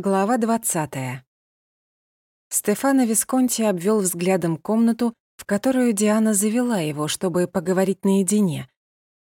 Глава 20. Стефано Висконти обвел взглядом комнату, в которую Диана завела его, чтобы поговорить наедине.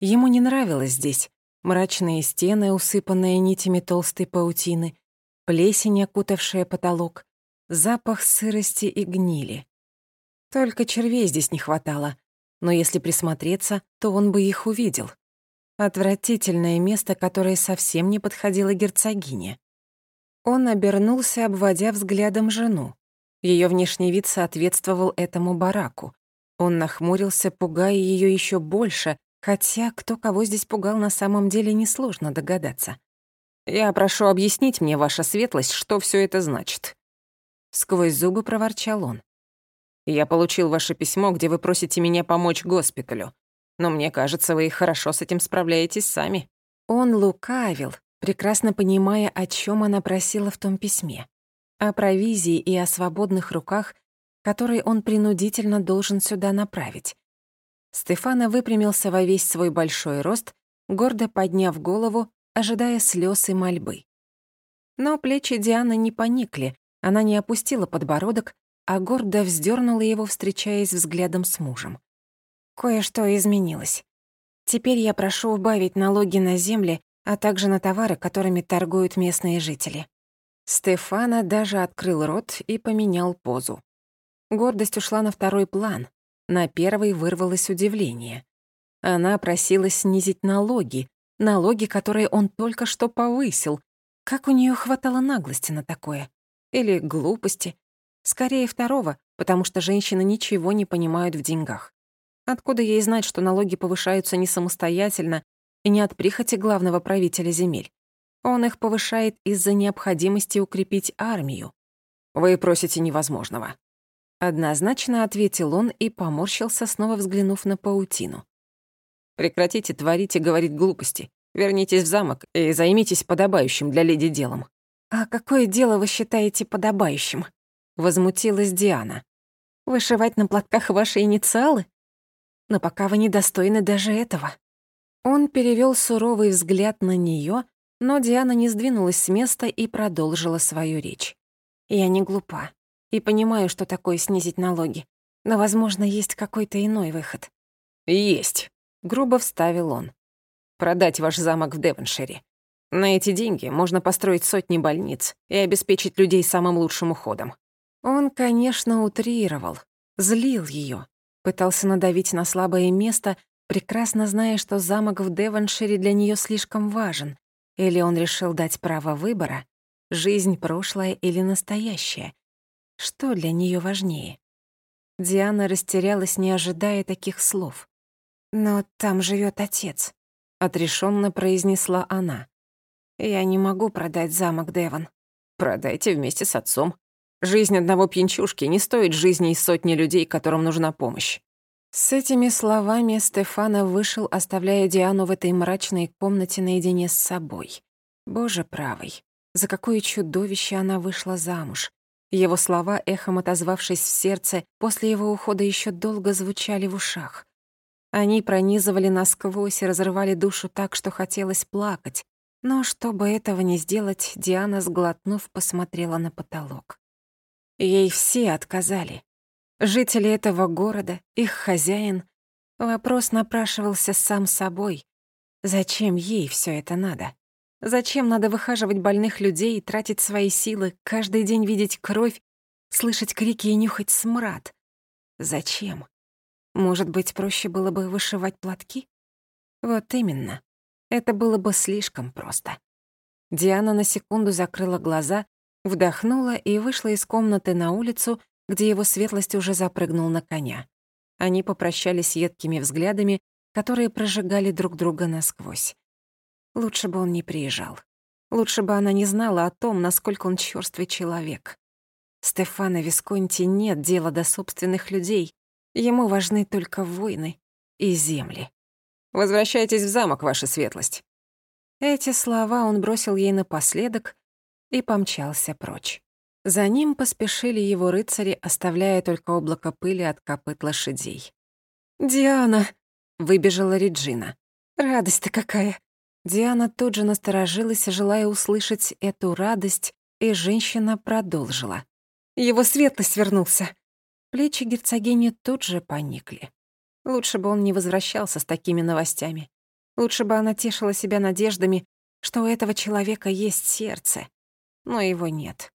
Ему не нравилось здесь. Мрачные стены, усыпанные нитями толстой паутины, плесень, окутавшая потолок, запах сырости и гнили. Только червей здесь не хватало, но если присмотреться, то он бы их увидел. Отвратительное место, которое совсем не подходило герцогине. Он обернулся, обводя взглядом жену. Ее внешний вид соответствовал этому бараку. Он нахмурился, пугая ее еще больше, хотя кто кого здесь пугал на самом деле несложно догадаться. «Я прошу объяснить мне, ваша светлость, что все это значит». Сквозь зубы проворчал он. «Я получил ваше письмо, где вы просите меня помочь госпиталю. Но мне кажется, вы хорошо с этим справляетесь сами». Он лукавил, прекрасно понимая, о чем она просила в том письме. О провизии и о свободных руках, которые он принудительно должен сюда направить. Стефана выпрямился во весь свой большой рост, гордо подняв голову, ожидая слез и мольбы. Но плечи Дианы не поникли, она не опустила подбородок, а гордо вздернула его, встречаясь взглядом с мужем. «Кое-что изменилось. Теперь я прошу убавить налоги на земли а также на товары, которыми торгуют местные жители. Стефана даже открыл рот и поменял позу. Гордость ушла на второй план. На первый вырвалось удивление. Она просила снизить налоги, налоги, которые он только что повысил. Как у нее хватало наглости на такое? Или глупости? Скорее второго, потому что женщины ничего не понимают в деньгах. Откуда ей знать, что налоги повышаются не самостоятельно, и не от прихоти главного правителя земель. Он их повышает из-за необходимости укрепить армию. Вы просите невозможного. Однозначно ответил он и поморщился, снова взглянув на паутину. Прекратите творить и говорить глупости. Вернитесь в замок и займитесь подобающим для леди делом. «А какое дело вы считаете подобающим?» — возмутилась Диана. «Вышивать на платках ваши инициалы? Но пока вы недостойны даже этого». Он перевел суровый взгляд на нее, но Диана не сдвинулась с места и продолжила свою речь. «Я не глупа и понимаю, что такое снизить налоги, но, возможно, есть какой-то иной выход». «Есть», — грубо вставил он. «Продать ваш замок в Девоншире. На эти деньги можно построить сотни больниц и обеспечить людей самым лучшим уходом». Он, конечно, утрировал, злил ее, пытался надавить на слабое место, прекрасно зная, что замок в Девоншире для нее слишком важен, или он решил дать право выбора, жизнь прошлая или настоящая. Что для нее важнее? Диана растерялась, не ожидая таких слов. «Но там живет отец», — отрешенно произнесла она. «Я не могу продать замок Девон». «Продайте вместе с отцом. Жизнь одного пьянчушки не стоит жизни и сотни людей, которым нужна помощь. С этими словами Стефана вышел, оставляя Диану в этой мрачной комнате наедине с собой. Боже правый, за какое чудовище она вышла замуж. Его слова, эхом отозвавшись в сердце, после его ухода еще долго звучали в ушах. Они пронизывали насквозь и разрывали душу так, что хотелось плакать. Но чтобы этого не сделать, Диана, сглотнув, посмотрела на потолок. Ей все отказали. Жители этого города, их хозяин. Вопрос напрашивался сам собой. Зачем ей все это надо? Зачем надо выхаживать больных людей, тратить свои силы, каждый день видеть кровь, слышать крики и нюхать смрад? Зачем? Может быть, проще было бы вышивать платки? Вот именно. Это было бы слишком просто. Диана на секунду закрыла глаза, вдохнула и вышла из комнаты на улицу, где его светлость уже запрыгнул на коня. Они попрощались едкими взглядами, которые прожигали друг друга насквозь. Лучше бы он не приезжал. Лучше бы она не знала о том, насколько он чёрствый человек. Стефана Висконти нет дела до собственных людей. Ему важны только войны и земли. «Возвращайтесь в замок, ваша светлость». Эти слова он бросил ей напоследок и помчался прочь. За ним поспешили его рыцари, оставляя только облако пыли от копыт лошадей. «Диана!» — выбежала Реджина. «Радость-то какая!» Диана тут же насторожилась, желая услышать эту радость, И женщина продолжила. «Его светлость вернулся!» Плечи герцогини тут же поникли. Лучше бы он не возвращался с такими новостями. Лучше бы она тешила себя надеждами, что у этого человека есть сердце. Но его нет.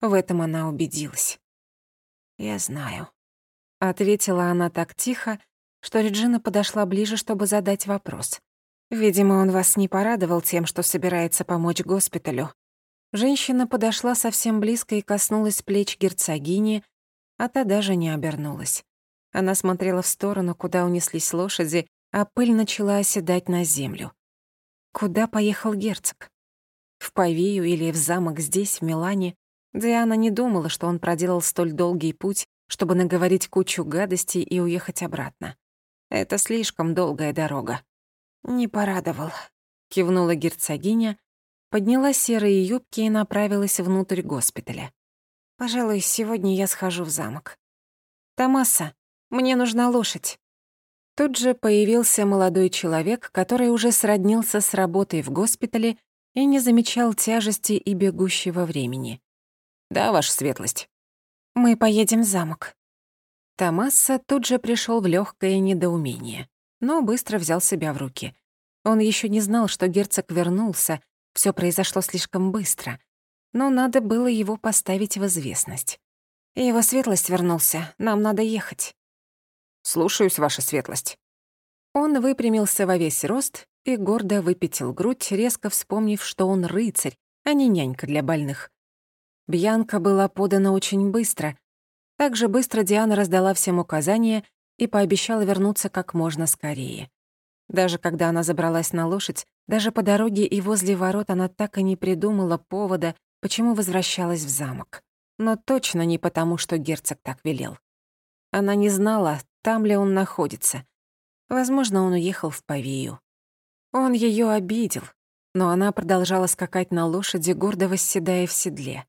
В этом она убедилась. «Я знаю», — ответила она так тихо, что Реджина подошла ближе, чтобы задать вопрос. «Видимо, он вас не порадовал тем, что собирается помочь госпиталю». Женщина подошла совсем близко и коснулась плеч герцогини, а та даже не обернулась. Она смотрела в сторону, куда унеслись лошади, а пыль начала оседать на землю. Куда поехал герцог? В Павию или в замок здесь, в Милане? Диана не думала, что он проделал столь долгий путь, чтобы наговорить кучу гадостей и уехать обратно. Это слишком долгая дорога. «Не порадовал», — кивнула герцогиня, подняла серые юбки и направилась внутрь госпиталя. «Пожалуй, сегодня я схожу в замок. Томаса, мне нужна лошадь». Тут же появился молодой человек, который уже сроднился с работой в госпитале и не замечал тяжести и бегущего времени. «Да, ваша светлость». «Мы поедем в замок». Томаса тут же пришел в легкое недоумение, но быстро взял себя в руки. Он еще не знал, что герцог вернулся, все произошло слишком быстро, но надо было его поставить в известность. «Его светлость вернулся, нам надо ехать». «Слушаюсь, ваша светлость». Он выпрямился во весь рост и гордо выпятил грудь, резко вспомнив, что он рыцарь, а не нянька для больных. Бьянка была подана очень быстро. Так же быстро Диана раздала всем указания и пообещала вернуться как можно скорее. Даже когда она забралась на лошадь, даже по дороге и возле ворот она так и не придумала повода, почему возвращалась в замок. Но точно не потому, что герцог так велел. Она не знала, там ли он находится. Возможно, он уехал в Павию. Он ее обидел, но она продолжала скакать на лошади, гордо восседая в седле.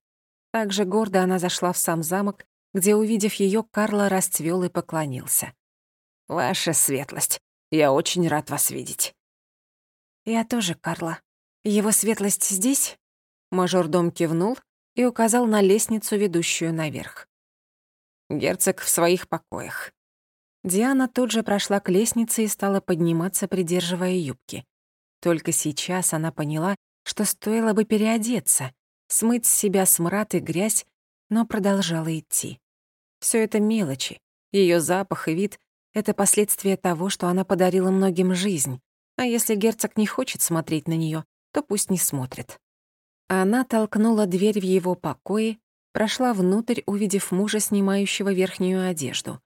Так же гордо она зашла в сам замок, где, увидев ее, Карла расцвел и поклонился. «Ваша светлость, я очень рад вас видеть». «Я тоже, Карла. Его светлость здесь?» Мажордом кивнул и указал на лестницу, ведущую наверх. Герцог в своих покоях. Диана тут же прошла к лестнице и стала подниматься, придерживая юбки. Только сейчас она поняла, что стоило бы переодеться, смыть с себя смрад и грязь, но продолжала идти. Все это мелочи. Ее запах и вид — это последствия того, что она подарила многим жизнь. А если герцог не хочет смотреть на нее, то пусть не смотрит. Она толкнула дверь в его покое, прошла внутрь, увидев мужа, снимающего верхнюю одежду.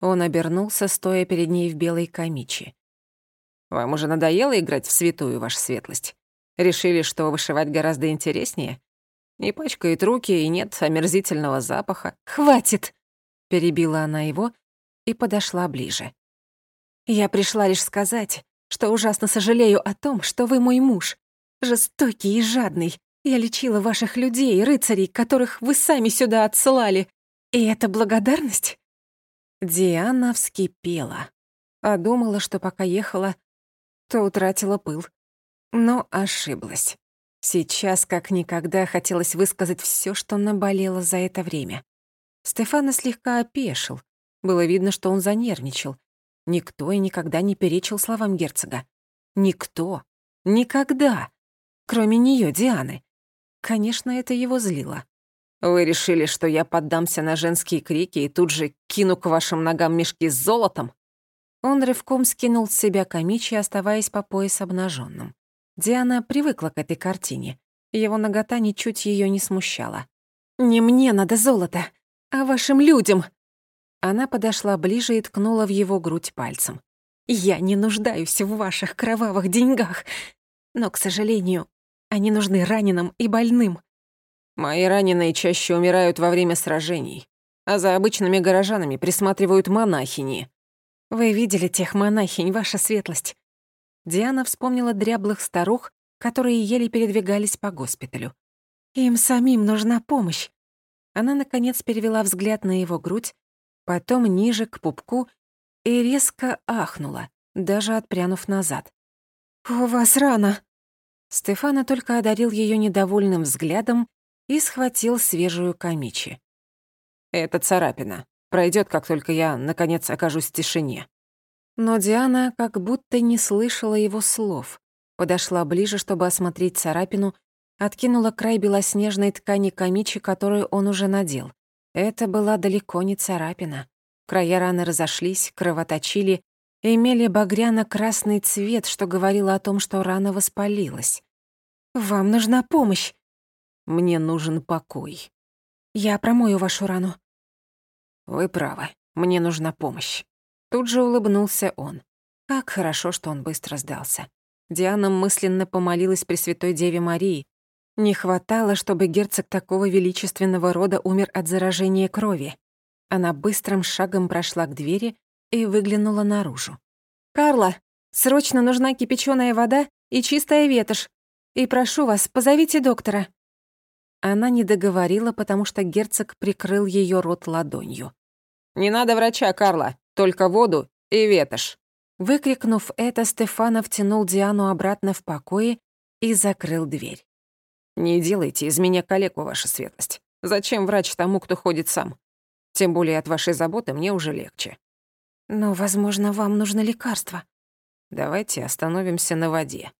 Он обернулся, стоя перед ней в белой камиче. «Вам уже надоело играть в святую, ваша светлость? Решили, что вышивать гораздо интереснее? Не пачкает руки и нет омерзительного запаха. Хватит!» Перебила она его и подошла ближе. «Я пришла лишь сказать, что ужасно сожалею о том, что вы мой муж. Жестокий и жадный. Я лечила ваших людей, рыцарей, которых вы сами сюда отсылали. И это благодарность?» Диана вскипела, а думала, что пока ехала, то утратила пыл. Но ошиблась. Сейчас как никогда хотелось высказать все, что наболело за это время. Стефана слегка опешил. Было видно, что он занервничал. Никто и никогда не перечил словам герцога. Никто. Никогда. Кроме нее, Дианы. Конечно, это его злило. Вы решили, что я поддамся на женские крики и тут же кину к вашим ногам мешки с золотом?» Он рывком скинул с себя камичи, оставаясь по пояс обнаженным. Диана привыкла к этой картине. Его нагота ничуть ее не смущала. «Не мне надо золото, а вашим людям!» Она подошла ближе и ткнула в его грудь пальцем. «Я не нуждаюсь в ваших кровавых деньгах, но, к сожалению, они нужны раненым и больным. Мои раненые чаще умирают во время сражений, а за обычными горожанами присматривают монахини. Вы видели тех монахинь, ваша светлость? Диана вспомнила дряблых старух, которые еле передвигались по госпиталю. Им самим нужна помощь. Она, наконец, перевела взгляд на его грудь, потом ниже, к пупку, и резко ахнула, даже отпрянув назад. «У вас рана!» Стефана только одарил ее недовольным взглядом и схватил свежую камичи. «Это царапина. Пройдет, как только я, наконец, окажусь в тишине». Но Диана как будто не слышала его слов. Подошла ближе, чтобы осмотреть царапину, откинула край белоснежной ткани камичи, которую он уже надел. Это была далеко не царапина. Края раны разошлись, кровоточили имели багряно-красный цвет, что говорило о том, что рана воспалилась. «Вам нужна помощь!» «Мне нужен покой». «Я промою вашу рану». «Вы правы, мне нужна помощь». Тут же улыбнулся он. Как хорошо, что он быстро сдался. Диана мысленно помолилась Пресвятой Деве Марии. Не хватало, чтобы герцог такого величественного рода умер от заражения крови. Она быстрым шагом прошла к двери и выглянула наружу. «Карла, срочно нужна кипяченая вода и чистая ветошь. И прошу вас, позовите доктора». Она не договорила, потому что герцог прикрыл ее рот ладонью. «Не надо врача, Карла, только воду и ветошь». Выкрикнув это, Стефана втянул Диану обратно в покое и закрыл дверь. «Не делайте из меня калеку, ваша светлость. Зачем врач тому, кто ходит сам? Тем более от вашей заботы мне уже легче. Но, возможно, вам нужно лекарство. Давайте остановимся на воде.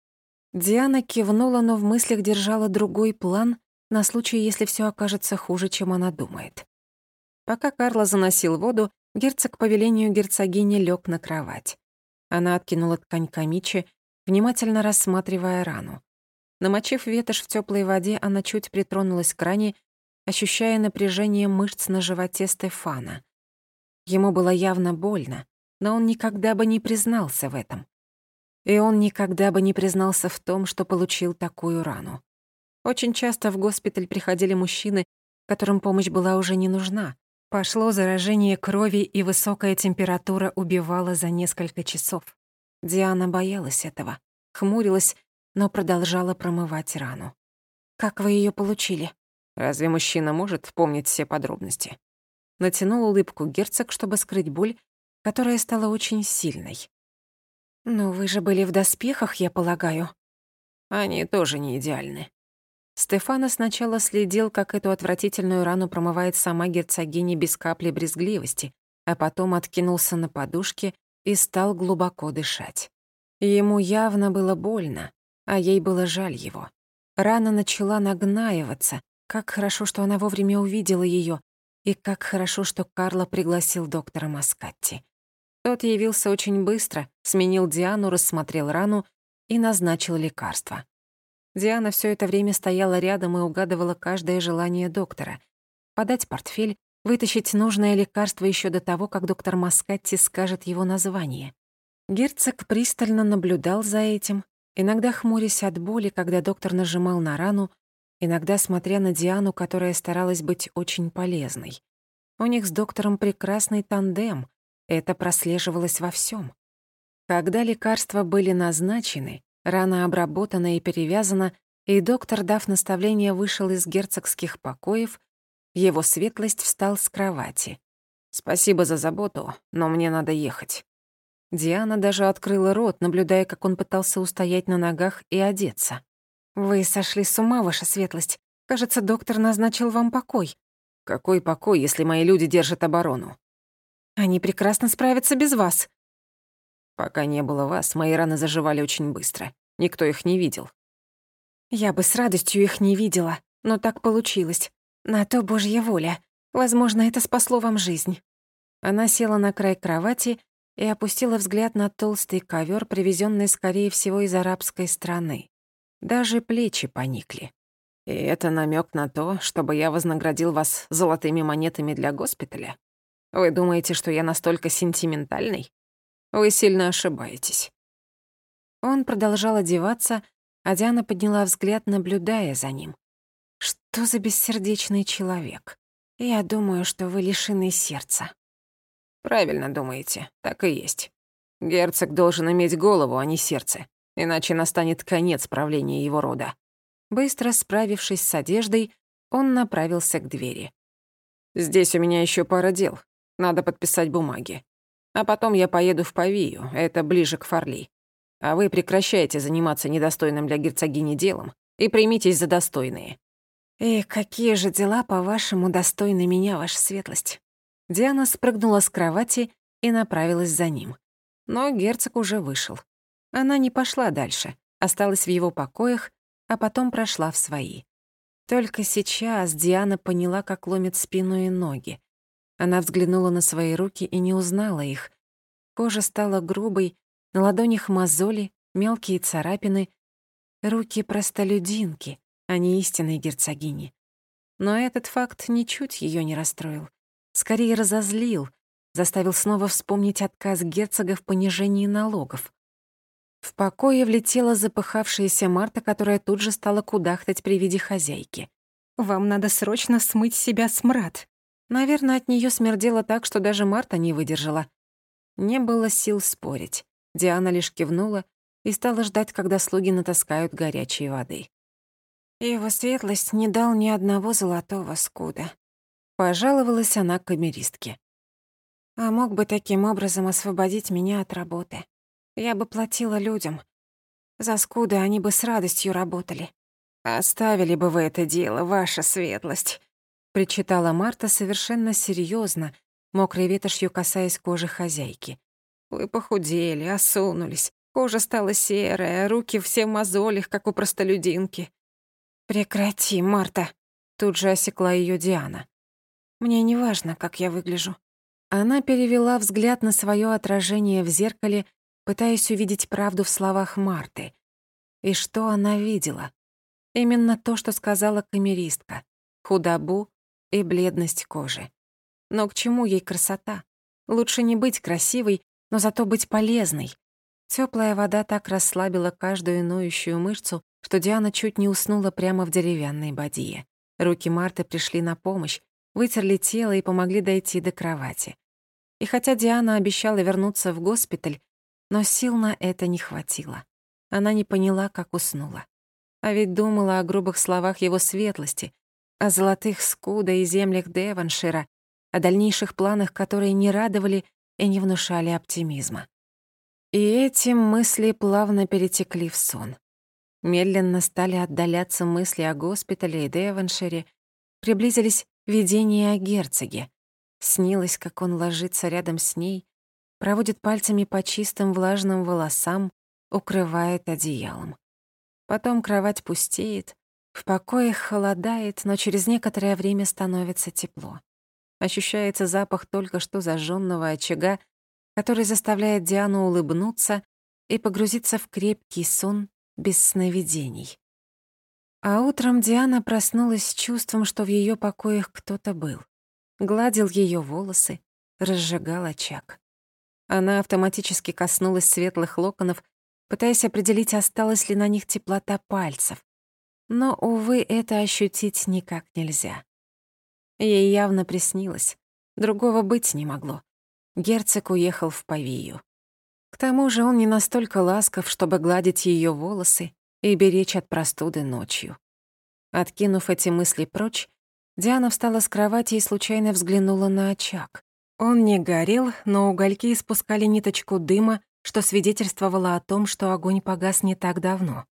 Диана кивнула, но в мыслях держала другой план на случай, если все окажется хуже, чем она думает. Пока Карла заносил воду, герцог по велению герцогини лег на кровать. Она откинула ткань камичи, внимательно рассматривая рану. Намочив ветошь в теплой воде, она чуть притронулась к ране ощущая напряжение мышц на животе Стефана. Ему было явно больно, но он никогда бы не признался в этом. И он никогда бы не признался в том, что получил такую рану. Очень часто в госпиталь приходили мужчины, которым помощь была уже не нужна. Пошло заражение крови, и высокая температура убивала за несколько часов. Диана боялась этого, хмурилась, но продолжала промывать рану. «Как вы ее получили?» Разве мужчина может помнить все подробности? Натянул улыбку герцог, чтобы скрыть боль, которая стала очень сильной. «Но вы же были в доспехах, я полагаю». «Они тоже не идеальны». Стефана сначала следил, как эту отвратительную рану промывает сама герцогиня без капли брезгливости, а потом откинулся на подушке и стал глубоко дышать. Ему явно было больно, а ей было жаль его. Рана начала нагнаиваться, как хорошо, что она вовремя увидела ее, и как хорошо, что Карла пригласил доктора Маскатти. Тот явился очень быстро, сменил Диану, рассмотрел рану и назначил лекарство. Диана все это время стояла рядом и угадывала каждое желание доктора. Подать портфель, вытащить нужное лекарство еще до того, как доктор Маскатти скажет его название. Герцог пристально наблюдал за этим, иногда хмурясь от боли, когда доктор нажимал на рану, иногда смотря на Диану, которая старалась быть очень полезной. У них с доктором прекрасный тандем, это прослеживалось во всем. Когда лекарства были назначены, рана обработана и перевязана, и доктор, дав наставление, вышел из герцогских покоев, его светлость встал с кровати. «Спасибо за заботу, но мне надо ехать». Диана даже открыла рот, наблюдая, как он пытался устоять на ногах и одеться. «Вы сошли с ума, ваша светлость. Кажется, доктор назначил вам покой». «Какой покой, если мои люди держат оборону?» «Они прекрасно справятся без вас». «Пока не было вас, мои раны заживали очень быстро. Никто их не видел». «Я бы с радостью их не видела, но так получилось. На то Божья воля. Возможно, это спасло вам жизнь». Она села на край кровати и опустила взгляд на толстый ковер, привезенный, скорее всего, из арабской страны. Даже плечи поникли. «И это намек на то, чтобы я вознаградил вас золотыми монетами для госпиталя? Вы думаете, что я настолько сентиментальный? Вы сильно ошибаетесь». Он продолжал одеваться, а Диана подняла взгляд, наблюдая за ним. «Что за бессердечный человек? Я думаю, что вы лишены сердца». «Правильно думаете, так и есть. Герцог должен иметь голову, а не сердце иначе настанет конец правления его рода. Быстро справившись с одеждой, он направился к двери. «Здесь у меня еще пара дел. Надо подписать бумаги. А потом я поеду в Павию, это ближе к Фарли. А вы прекращайте заниматься недостойным для герцогини делом и примитесь за достойные». «И какие же дела, по-вашему, достойны меня, ваша светлость?» Диана спрыгнула с кровати и направилась за ним. Но герцог уже вышел. Она не пошла дальше, осталась в его покоях, а потом прошла в свои. Только сейчас Диана поняла, как ломит спину и ноги. Она взглянула на свои руки и не узнала их. Кожа стала грубой, на ладонях мозоли, мелкие царапины. Руки простолюдинки, а не истинной герцогини. Но этот факт ничуть ее не расстроил. Скорее разозлил, заставил снова вспомнить отказ герцога в понижении налогов. В покое влетела запыхавшаяся Марта, которая тут же стала кудахтать при виде хозяйки. «Вам надо срочно смыть себя смрад». Наверное, от нее смердело так, что даже Марта не выдержала. Не было сил спорить. Диана лишь кивнула и стала ждать, когда слуги натаскают горячей воды. Его светлость не дал ни одного золотого скуда. Пожаловалась она камеристке. А мог бы таким образом освободить меня от работы. Я бы платила людям. За скуды они бы с радостью работали. «Оставили бы вы это дело, ваша светлость», — причитала Марта совершенно серьезно, мокрой ветошью касаясь кожи хозяйки. «Вы похудели, осунулись, кожа стала серая, руки все в мозолях, как у простолюдинки». «Прекрати, Марта», — тут же осекла ее Диана. «Мне не важно, как я выгляжу». Она перевела взгляд на свое отражение в зеркале пытаясь увидеть правду в словах Марты. И что она видела? Именно то, что сказала камеристка. Худобу и бледность кожи. Но к чему ей красота? Лучше не быть красивой, но зато быть полезной. Теплая вода так расслабила каждую ноющую мышцу, что Диана чуть не уснула прямо в деревянной бадье. Руки Марты пришли на помощь, вытерли тело и помогли дойти до кровати. И хотя Диана обещала вернуться в госпиталь, но сил на это не хватило. Она не поняла, как уснула. А ведь думала о грубых словах его светлости, о золотых скуда и землях Деваншира, о дальнейших планах, которые не радовали и не внушали оптимизма. И эти мысли плавно перетекли в сон. Медленно стали отдаляться мысли о госпитале и Деваншире, приблизились видения о герцоге. Снилось, как он ложится рядом с ней, проводит пальцами по чистым влажным волосам, укрывает одеялом. Потом кровать пустеет, в покоях холодает, но через некоторое время становится тепло. Ощущается запах только что зажженного очага, который заставляет Диану улыбнуться и погрузиться в крепкий сон без сновидений. А утром Диана проснулась с чувством, что в ее покоях кто-то был. Гладил ее волосы, разжигал очаг. Она автоматически коснулась светлых локонов, пытаясь определить, осталась ли на них теплота пальцев. Но, увы, это ощутить никак нельзя. Ей явно приснилось. Другого быть не могло. Герцог уехал в Павию. К тому же он не настолько ласков, чтобы гладить ее волосы и беречь от простуды ночью. Откинув эти мысли прочь, Диана встала с кровати и случайно взглянула на очаг. Он не горел, но угольки испускали ниточку дыма, что свидетельствовало о том, что огонь погас не так давно.